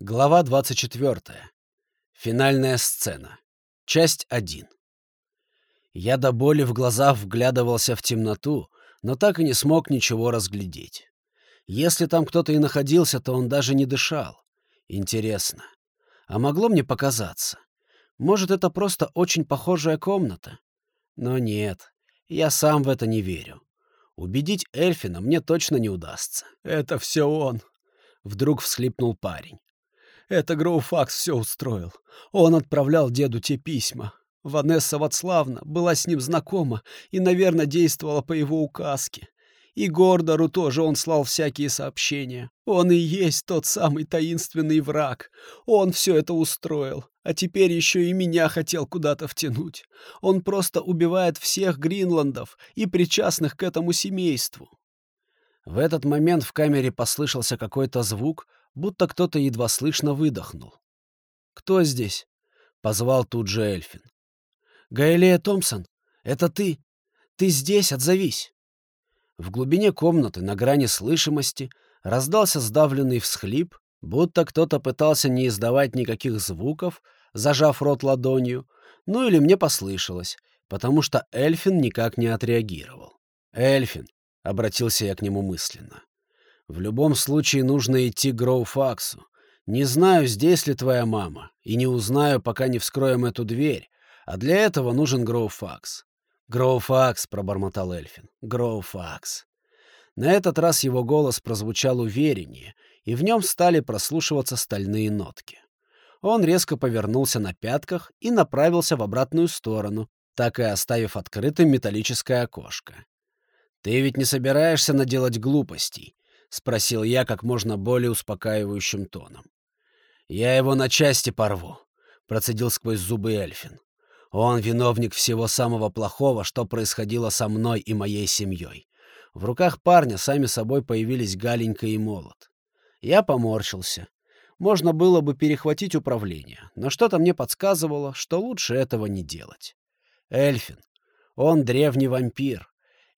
Глава 24. Финальная сцена. Часть 1. Я до боли в глазах вглядывался в темноту, но так и не смог ничего разглядеть. Если там кто-то и находился, то он даже не дышал. Интересно. А могло мне показаться? Может, это просто очень похожая комната? Но нет, я сам в это не верю. Убедить Эльфина мне точно не удастся. «Это все он!» — вдруг всхлипнул парень. Это Гроуфакс все устроил. Он отправлял деду те письма. Ванесса Вацлавна была с ним знакома и, наверное, действовала по его указке. И Гордору тоже он слал всякие сообщения. Он и есть тот самый таинственный враг. Он все это устроил. А теперь еще и меня хотел куда-то втянуть. Он просто убивает всех Гринландов и причастных к этому семейству. В этот момент в камере послышался какой-то звук, будто кто-то едва слышно выдохнул. «Кто здесь?» — позвал тут же Эльфин. «Гаэлея Томпсон, это ты? Ты здесь, отзовись!» В глубине комнаты, на грани слышимости, раздался сдавленный всхлип, будто кто-то пытался не издавать никаких звуков, зажав рот ладонью, ну или мне послышалось, потому что Эльфин никак не отреагировал. «Эльфин», — обратился я к нему мысленно, в любом случае нужно идти к Гроуфаксу. Не знаю, здесь ли твоя мама, и не узнаю, пока не вскроем эту дверь. А для этого нужен Гроуфакс. «Гроуфакс», — пробормотал Эльфин. «Гроуфакс». На этот раз его голос прозвучал увереннее, и в нем стали прослушиваться стальные нотки. Он резко повернулся на пятках и направился в обратную сторону, так и оставив открытым металлическое окошко. «Ты ведь не собираешься наделать глупостей?» — спросил я как можно более успокаивающим тоном. «Я его на части порву», — процедил сквозь зубы Эльфин. «Он виновник всего самого плохого, что происходило со мной и моей семьей. В руках парня сами собой появились Галенька и Молот. Я поморщился. Можно было бы перехватить управление, но что-то мне подсказывало, что лучше этого не делать. Эльфин. Он древний вампир.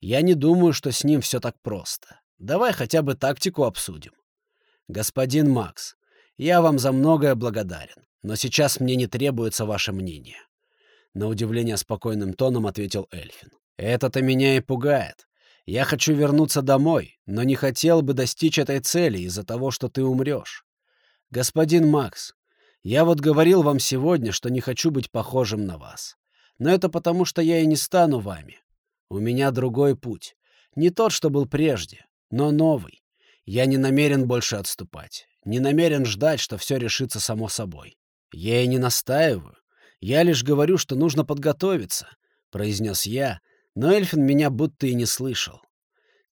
Я не думаю, что с ним все так просто. Давай хотя бы тактику обсудим. Господин Макс, я вам за многое благодарен, но сейчас мне не требуется ваше мнение. На удивление спокойным тоном ответил Эльфин. Это-то меня и пугает. Я хочу вернуться домой, но не хотел бы достичь этой цели из-за того, что ты умрешь. Господин Макс, я вот говорил вам сегодня, что не хочу быть похожим на вас. Но это потому, что я и не стану вами. У меня другой путь. Не тот, что был прежде но новый. Я не намерен больше отступать, не намерен ждать, что все решится само собой. Я и не настаиваю. Я лишь говорю, что нужно подготовиться, — произнес я, но Эльфин меня будто и не слышал.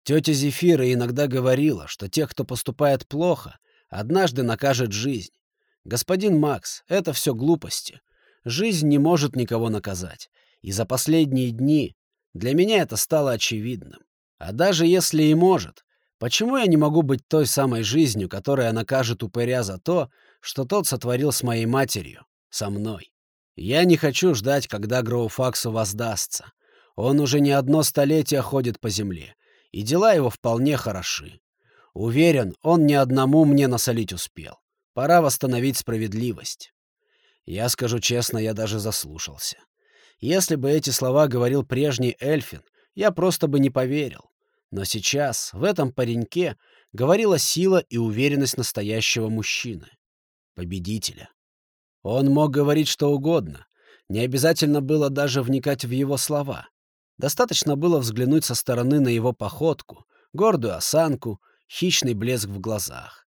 Тетя Зефира иногда говорила, что тех, кто поступает плохо, однажды накажет жизнь. Господин Макс, это все глупости. Жизнь не может никого наказать. И за последние дни для меня это стало очевидным. А даже если и может, Почему я не могу быть той самой жизнью, которая накажет упыря за то, что тот сотворил с моей матерью, со мной? Я не хочу ждать, когда Гроуфаксу воздастся. Он уже не одно столетие ходит по земле, и дела его вполне хороши. Уверен, он ни одному мне насолить успел. Пора восстановить справедливость. Я скажу честно, я даже заслушался. Если бы эти слова говорил прежний Эльфин, я просто бы не поверил. Но сейчас в этом пареньке говорила сила и уверенность настоящего мужчины, победителя. Он мог говорить что угодно, не обязательно было даже вникать в его слова. Достаточно было взглянуть со стороны на его походку, гордую осанку, хищный блеск в глазах.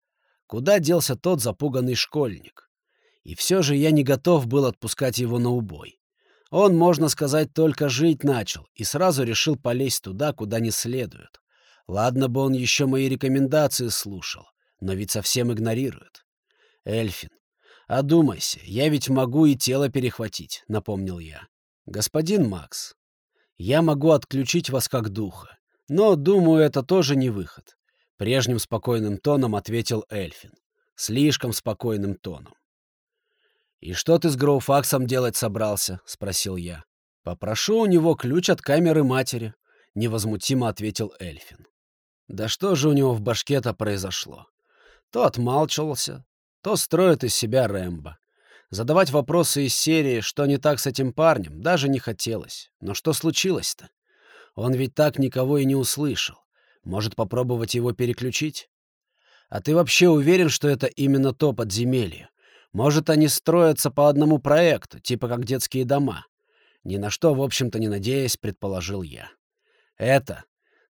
Куда делся тот запуганный школьник? И все же я не готов был отпускать его на убой. Он, можно сказать, только жить начал и сразу решил полезть туда, куда не следует. Ладно бы он еще мои рекомендации слушал, но ведь совсем игнорирует. Эльфин, одумайся, я ведь могу и тело перехватить, напомнил я. Господин Макс, я могу отключить вас как духа, но, думаю, это тоже не выход. Прежним спокойным тоном ответил Эльфин. Слишком спокойным тоном. «И что ты с Гроуфаксом делать собрался?» — спросил я. «Попрошу у него ключ от камеры матери», — невозмутимо ответил Эльфин. Да что же у него в башке-то произошло? То отмалчивался, то строит из себя Рэмбо. Задавать вопросы из серии «Что не так с этим парнем?» даже не хотелось. Но что случилось-то? Он ведь так никого и не услышал. Может, попробовать его переключить? А ты вообще уверен, что это именно то подземелье? Может, они строятся по одному проекту, типа как детские дома? Ни на что, в общем-то, не надеясь, предположил я. Это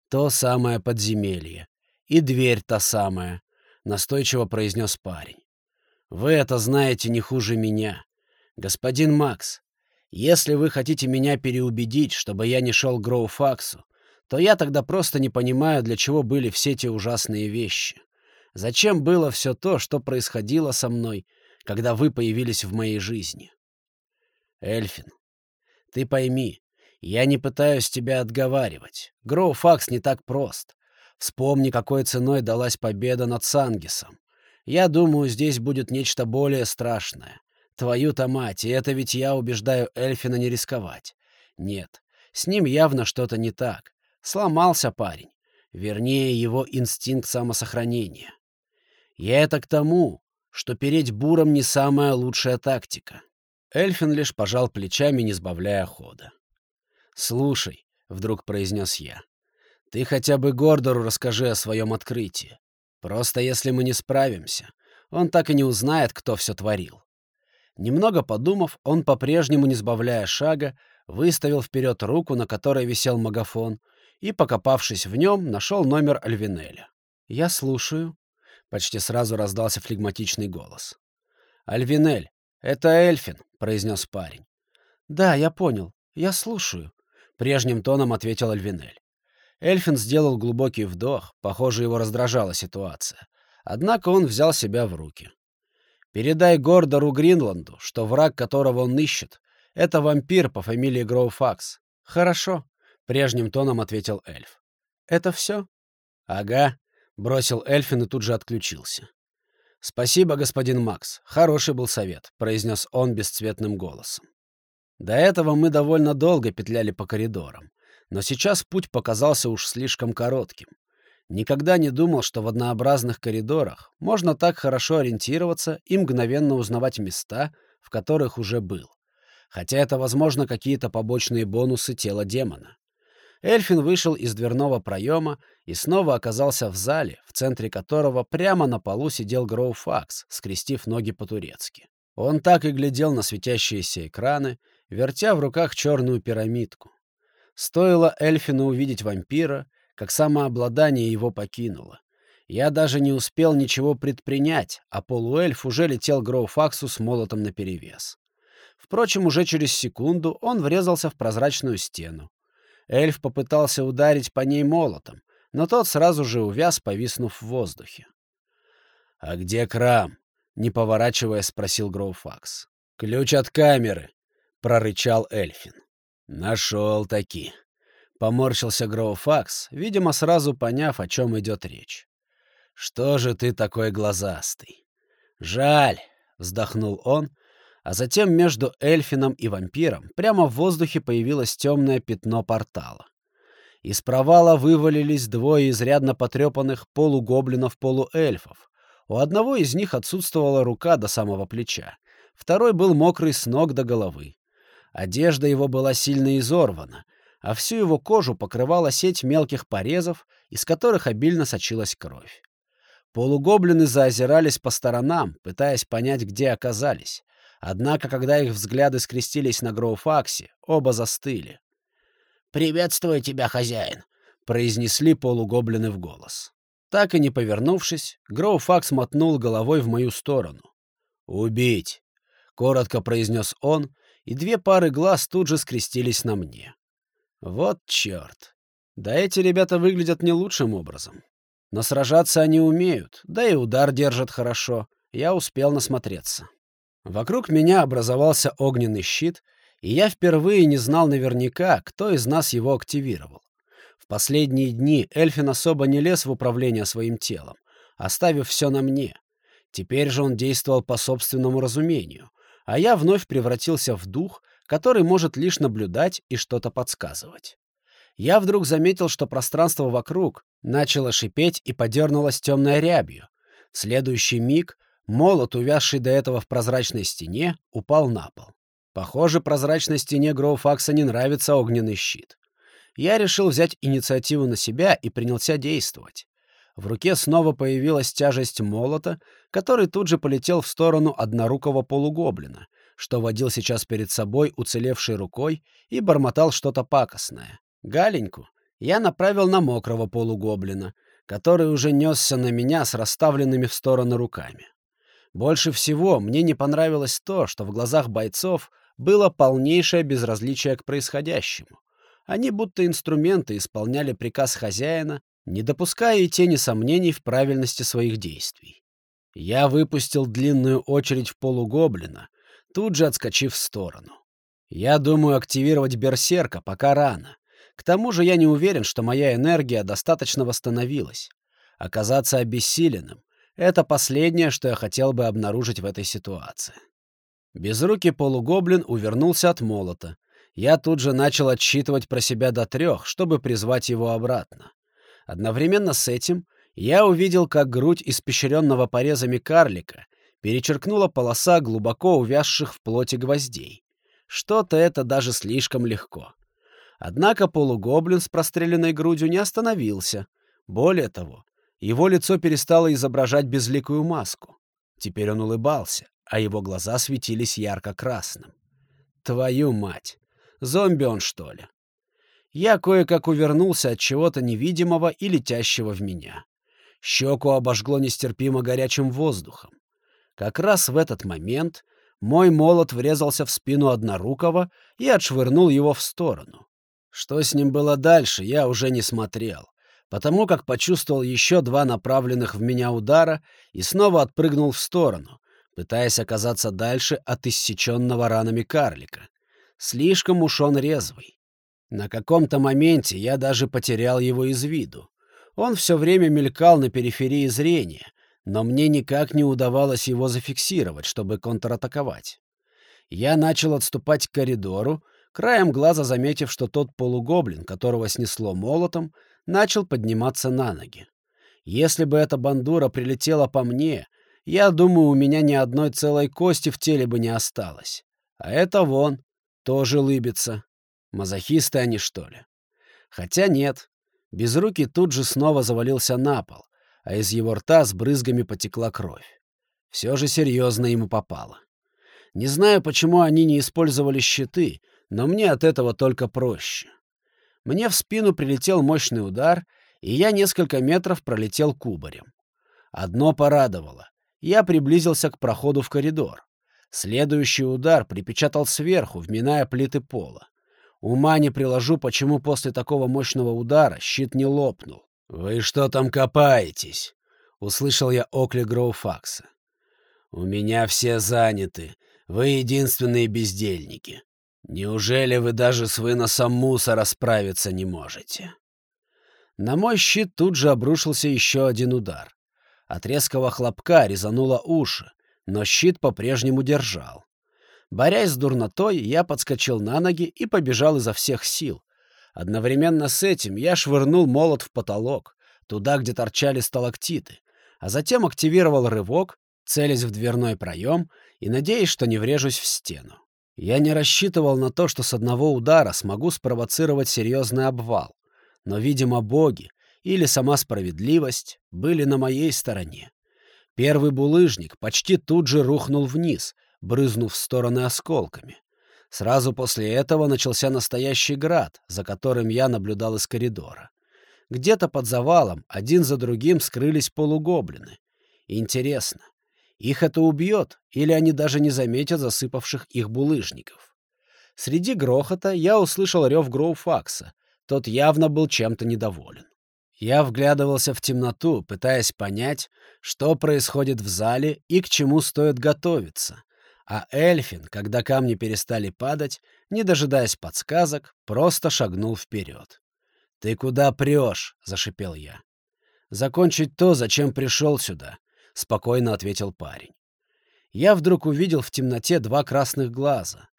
то самое подземелье. И дверь та самая, настойчиво произнес парень. Вы это знаете не хуже меня. Господин Макс, если вы хотите меня переубедить, чтобы я не шел к Гроуфаксу, то я тогда просто не понимаю, для чего были все те ужасные вещи. Зачем было все то, что происходило со мной, когда вы появились в моей жизни? Эльфин, ты пойми, я не пытаюсь тебя отговаривать. Гроуфакс не так прост. Вспомни, какой ценой далась победа над Сангисом. Я думаю, здесь будет нечто более страшное. Твою-то мать, и это ведь я убеждаю Эльфина не рисковать. Нет, с ним явно что-то не так. Сломался парень. Вернее, его инстинкт самосохранения. Я это к тому, что переть буром не самая лучшая тактика. Эльфин лишь пожал плечами, не сбавляя хода. «Слушай», — вдруг произнес я, — «ты хотя бы Гордору расскажи о своем открытии. Просто если мы не справимся, он так и не узнает, кто все творил. Немного подумав, он, по-прежнему не сбавляя шага, выставил вперед руку, на которой висел магафон, и, покопавшись в нем, нашел номер Альвинеля. «Я слушаю», — почти сразу раздался флегматичный голос. «Альвинель, это Эльфин», — произнес парень. «Да, я понял. Я слушаю», — прежним тоном ответил Альвинель. Эльфин сделал глубокий вдох, похоже, его раздражала ситуация. Однако он взял себя в руки. «Передай Гордору Гринланду, что враг, которого он ищет, — это вампир по фамилии Гроуфакс». «Хорошо», — прежним тоном ответил эльф. «Это все?» «Ага», — бросил Эльфин и тут же отключился. «Спасибо, господин Макс. Хороший был совет», — произнес он бесцветным голосом. До этого мы довольно долго петляли по коридорам. Но сейчас путь показался уж слишком коротким. Никогда не думал, что в однообразных коридорах можно так хорошо ориентироваться и мгновенно узнавать места, в которых уже был. Хотя это, возможно, какие-то побочные бонусы тела демона. Эльфин вышел из дверного проема и снова оказался в зале, в центре которого прямо на полу сидел Гроуфакс, скрестив ноги по-турецки. Он так и глядел на светящиеся экраны, вертя в руках черную пирамидку. Стоило Эльфину увидеть вампира, как самообладание его покинуло. Я даже не успел ничего предпринять, а полуэльф уже летел Гроуфаксу с молотом наперевес. Впрочем, уже через секунду он врезался в прозрачную стену. Эльф попытался ударить по ней молотом, но тот сразу же увяз, повиснув в воздухе. «А где крам?» — не поворачивая, спросил Гроуфакс. «Ключ от камеры», — прорычал Эльфин. Нашел таки. Поморщился Гроуфакс, видимо, сразу поняв, о чем идет речь. Что же ты такой глазастый? Жаль, вздохнул он, а затем между эльфином и вампиром прямо в воздухе появилось темное пятно портала. Из провала вывалились двое изрядно потрепанных полугоблинов-полуэльфов. У одного из них отсутствовала рука до самого плеча, второй был мокрый с ног до головы. Одежда его была сильно изорвана, а всю его кожу покрывала сеть мелких порезов, из которых обильно сочилась кровь. Полугоблины заозирались по сторонам, пытаясь понять, где оказались. Однако, когда их взгляды скрестились на Гроуфаксе, оба застыли. «Приветствую тебя, хозяин!» — произнесли полугоблины в голос. Так и не повернувшись, Гроуфакс мотнул головой в мою сторону. «Убить!» — коротко произнес он, и две пары глаз тут же скрестились на мне. Вот черт. Да эти ребята выглядят не лучшим образом. Но сражаться они умеют, да и удар держат хорошо. Я успел насмотреться. Вокруг меня образовался огненный щит, и я впервые не знал наверняка, кто из нас его активировал. В последние дни Эльфин особо не лез в управление своим телом, оставив все на мне. Теперь же он действовал по собственному разумению, а я вновь превратился в дух, который может лишь наблюдать и что-то подсказывать. Я вдруг заметил, что пространство вокруг начало шипеть и подернулось темной рябью. В следующий миг Молот, увязший до этого в прозрачной стене, упал на пол. Похоже, прозрачной стене Гроуфакса не нравится огненный щит. Я решил взять инициативу на себя и принялся действовать. В руке снова появилась тяжесть молота, который тут же полетел в сторону однорукого полугоблина, что водил сейчас перед собой уцелевшей рукой и бормотал что-то пакостное. Галеньку я направил на мокрого полугоблина, который уже несся на меня с расставленными в стороны руками. Больше всего мне не понравилось то, что в глазах бойцов было полнейшее безразличие к происходящему. Они будто инструменты исполняли приказ хозяина, не допуская и тени сомнений в правильности своих действий. Я выпустил длинную очередь в полугоблина, тут же отскочив в сторону. Я думаю активировать берсерка, пока рано. К тому же я не уверен, что моя энергия достаточно восстановилась. Оказаться обессиленным — это последнее, что я хотел бы обнаружить в этой ситуации. Безрукий полугоблин увернулся от молота. Я тут же начал отсчитывать про себя до трех, чтобы призвать его обратно. Одновременно с этим я увидел, как грудь испещренного порезами карлика перечеркнула полоса глубоко увязших в плоти гвоздей. Что-то это даже слишком легко. Однако полугоблин с простреленной грудью не остановился. Более того, его лицо перестало изображать безликую маску. Теперь он улыбался а его глаза светились ярко-красным. Твою мать! Зомби он, что ли? Я кое-как увернулся от чего-то невидимого и летящего в меня. Щеку обожгло нестерпимо горячим воздухом. Как раз в этот момент мой молот врезался в спину однорукого и отшвырнул его в сторону. Что с ним было дальше, я уже не смотрел, потому как почувствовал еще два направленных в меня удара и снова отпрыгнул в сторону, пытаясь оказаться дальше от иссеченного ранами карлика. Слишком уж он резвый. На каком-то моменте я даже потерял его из виду. Он все время мелькал на периферии зрения, но мне никак не удавалось его зафиксировать, чтобы контратаковать. Я начал отступать к коридору, краем глаза заметив, что тот полугоблин, которого снесло молотом, начал подниматься на ноги. Если бы эта бандура прилетела по мне, я думаю, у меня ни одной целой кости в теле бы не осталось. А это вон, тоже лыбится. Мазохисты они, что ли? Хотя нет. Безрукий тут же снова завалился на пол, а из его рта с брызгами потекла кровь. Все же серьезно ему попало. Не знаю, почему они не использовали щиты, но мне от этого только проще. Мне в спину прилетел мощный удар, и я несколько метров пролетел кубарем. Одно порадовало я приблизился к проходу в коридор. Следующий удар припечатал сверху, вминая плиты пола. Ума не приложу, почему после такого мощного удара щит не лопнул. «Вы что там копаетесь?» — услышал я окли Гроуфакса. «У меня все заняты. Вы единственные бездельники. Неужели вы даже с выносом мусора справиться не можете?» На мой щит тут же обрушился еще один удар. От резкого хлопка резануло уши, но щит по-прежнему держал. Борясь с дурнотой, я подскочил на ноги и побежал изо всех сил. Одновременно с этим я швырнул молот в потолок, туда, где торчали сталактиты, а затем активировал рывок, целясь в дверной проем и надеясь, что не врежусь в стену. Я не рассчитывал на то, что с одного удара смогу спровоцировать серьезный обвал, но, видимо, боги или сама справедливость были на моей стороне. Первый булыжник почти тут же рухнул вниз, брызнув в стороны осколками. Сразу после этого начался настоящий град, за которым я наблюдал из коридора. Где-то под завалом один за другим скрылись полугоблины. Интересно, их это убьет, или они даже не заметят засыпавших их булыжников? Среди грохота я услышал рев Гроуфакса. Тот явно был чем-то недоволен. Я вглядывался в темноту, пытаясь понять, что происходит в зале и к чему стоит готовиться. А Эльфин, когда камни перестали падать, не дожидаясь подсказок, просто шагнул вперед. «Ты куда прешь?» — зашипел я. «Закончить то, зачем пришел сюда», — спокойно ответил парень. Я вдруг увидел в темноте два красных глаза.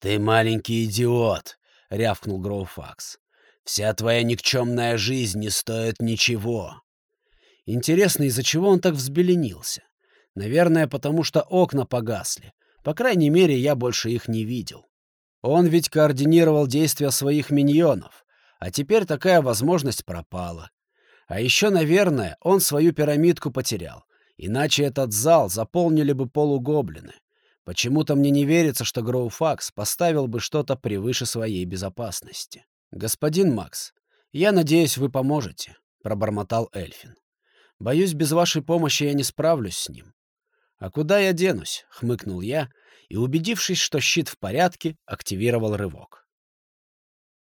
«Ты маленький идиот!» — рявкнул Гроуфакс. Вся твоя никчемная жизнь не стоит ничего. Интересно, из-за чего он так взбеленился? Наверное, потому что окна погасли. По крайней мере, я больше их не видел. Он ведь координировал действия своих миньонов, а теперь такая возможность пропала. А еще, наверное, он свою пирамидку потерял. Иначе этот зал заполнили бы полугоблины. Почему-то мне не верится, что Гроуфакс поставил бы что-то превыше своей безопасности. «Господин Макс, я надеюсь, вы поможете», — пробормотал Эльфин. «Боюсь, без вашей помощи я не справлюсь с ним». «А куда я денусь?» — хмыкнул я и, убедившись, что щит в порядке, активировал рывок.